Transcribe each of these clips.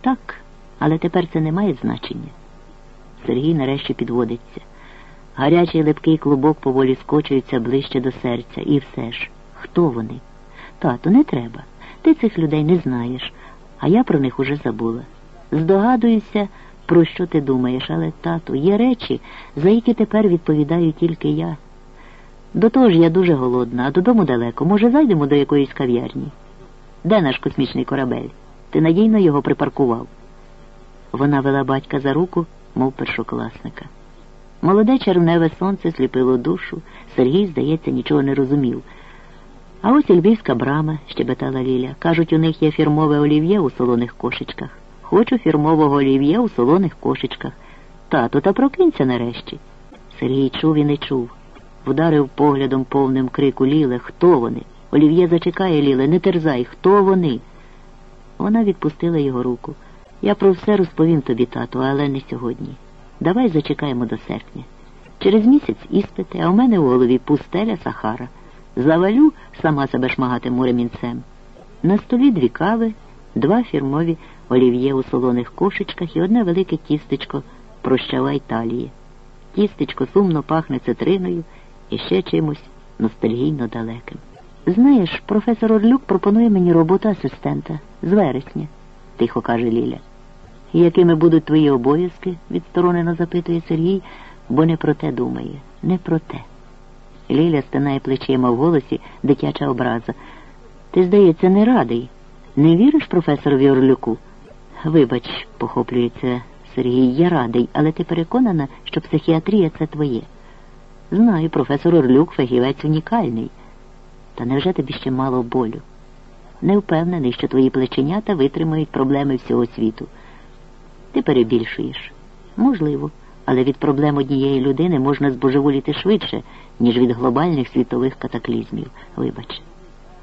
Так, але тепер це не має значення. Сергій нарешті підводиться. Гарячий липкий клубок поволі скочується ближче до серця. І все ж, хто вони? Тату, не треба. Ти цих людей не знаєш, а я про них уже забула. Здогадуюся, про що ти думаєш, але, тату, є речі, за які тепер відповідаю тільки я. До того ж я дуже голодна, а додому далеко. Може, зайдемо до якоїсь кав'ярні? Де наш космічний корабель? Ти надійно його припаркував. Вона вела батька за руку, мов першокласника. Молоде червневе сонце сліпило душу, Сергій, здається, нічого не розумів. А ось і львівська брама, щебетала Ліля. Кажуть, у них є фірмове олів'є у солоних кошечках. Хочу фірмового олів'є у солоних кошечках. Тату, та прокинься нарешті. Сергій чув і не чув. Вдарив поглядом повним крику Ліле, хто вони? Олів'є зачекає, Ліле, не терзай, хто вони? Вона відпустила його руку. Я про все розповім тобі, тату, але не сьогодні. Давай зачекаємо до серпня. Через місяць іспити, а в мене в голові пустеля Сахара. Завалю, сама себе шмагатиму ремінцем. На столі дві кави, два фірмові олів'є у солоних кошечках і одне велике тістечко прощава Італії. Тістечко сумно пахне цитриною і ще чимось ностальгійно далеким. Знаєш, професор Орлюк пропонує мені роботу асистента з вересня, тихо каже Ліля. Якими будуть твої обов'язки? відсторонено запитує Сергій, бо не про те думає, не про те. Ліля стинає плечима в голосі дитяча образа. Ти, здається, не радий. Не віриш професорові Орлюку? Вибач, похоплюється Сергій, я радий, але ти переконана, що психіатрія це твоє. Знаю, професор Орлюк фахівець унікальний. Та невже тобі ще мало болю? Не впевнений, що твої плеченята витримають проблеми всього світу. Ти перебільшуєш. Можливо, але від проблем однієї людини можна збожеволіти швидше, ніж від глобальних світових катаклізмів. Вибач,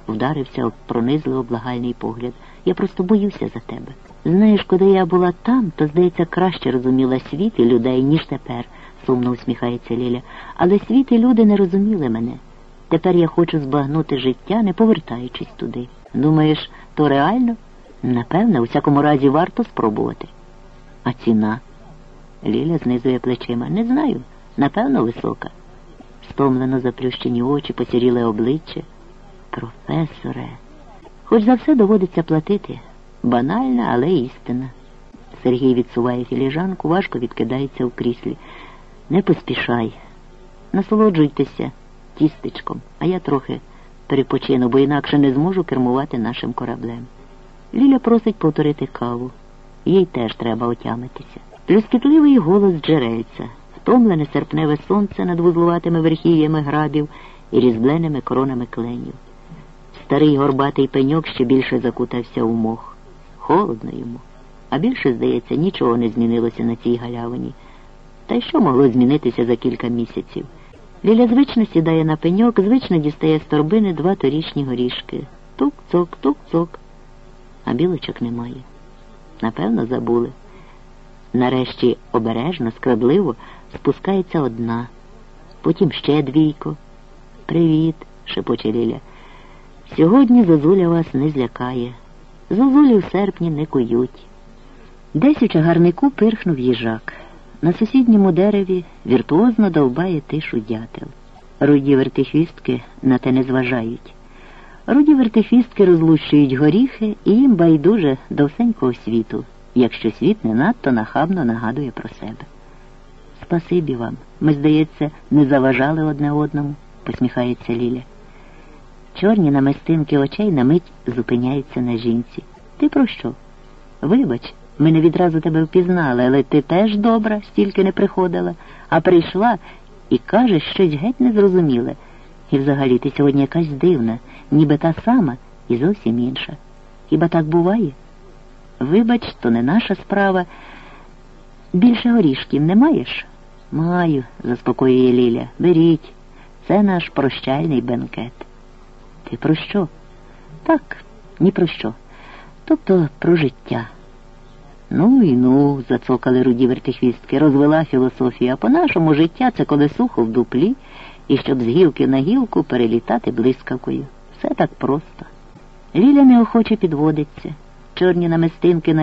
вдарився пронизливо благальний погляд. Я просто боюся за тебе. Знаєш, коли я була там, то, здається, краще розуміла світ і людей, ніж тепер, сумно усміхається Ліля. Але світ і люди не розуміли мене. Тепер я хочу збагнути життя, не повертаючись туди. Думаєш, то реально? Напевне, у всякому разі варто спробувати. А ціна? Ліля знизує плечима. Не знаю. Напевно, висока. Стомлено заплющені очі, посіріле обличчя. Професоре, хоч за все доводиться платити. Банальна, але істина. Сергій відсуває філіжанку, важко відкидається в кріслі. Не поспішай. Насолоджуйтеся тістечком, а я трохи перепочину, бо інакше не зможу кермувати нашим кораблем. Ліля просить повторити каву. Їй теж треба отямитися. Плюскітливий голос джерельця, втомлене серпневе сонце над вузлуватими верхів'ями грабів і різбленими коронами кленів. Старий горбатий пеньок ще більше закутався у мох. Холодно йому. А більше, здається, нічого не змінилося на цій галявині. Та й що могло змінитися за кілька місяців? Ліля звично сідає на пеньок, звично дістає з торбини два торічні горішки. Тук-цок, тук-цок. А білочок немає. Напевно, забули. Нарешті обережно, скрадливо спускається одна, потім ще двійко. Привіт, шепоче Ліля. Сьогодні зозуля вас не злякає. Зозулі в серпні не кують. Десь у чагарнику пирхнув їжак. На сусідньому дереві віртуозно довбає тишу дятел. Руді вертихвістки на те не зважають. Руді вертихвістки розлущують горіхи і їм байдуже до всенького світу, якщо світ не надто нахабно нагадує про себе. Спасибі вам. Ми, здається, не заважали одне одному, посміхається Ліля. Чорні намистинки очей на мить зупиняються на жінці. Ти про що? Вибач, ми не відразу тебе впізнали, але ти теж добра, стільки не приходила, а прийшла і кажеш щось геть незрозуміле. І взагалі ти сьогодні якась дивна, ніби та сама і зовсім інша. Хіба так буває? Вибач, то не наша справа. Більше горішків не маєш? Маю, заспокоює Ліля. Беріть. Це наш прощальний бенкет. Ти про що? Так, ні про що. Тобто про життя. Ну і ну, зацокали руді вертихвістки, розвела філософія, по-нашому життя це коли сухо в дуплі, і щоб з гілки на гілку перелітати блискавкою. Все так просто. Ліля неохоче підводиться. Чорні намистинки на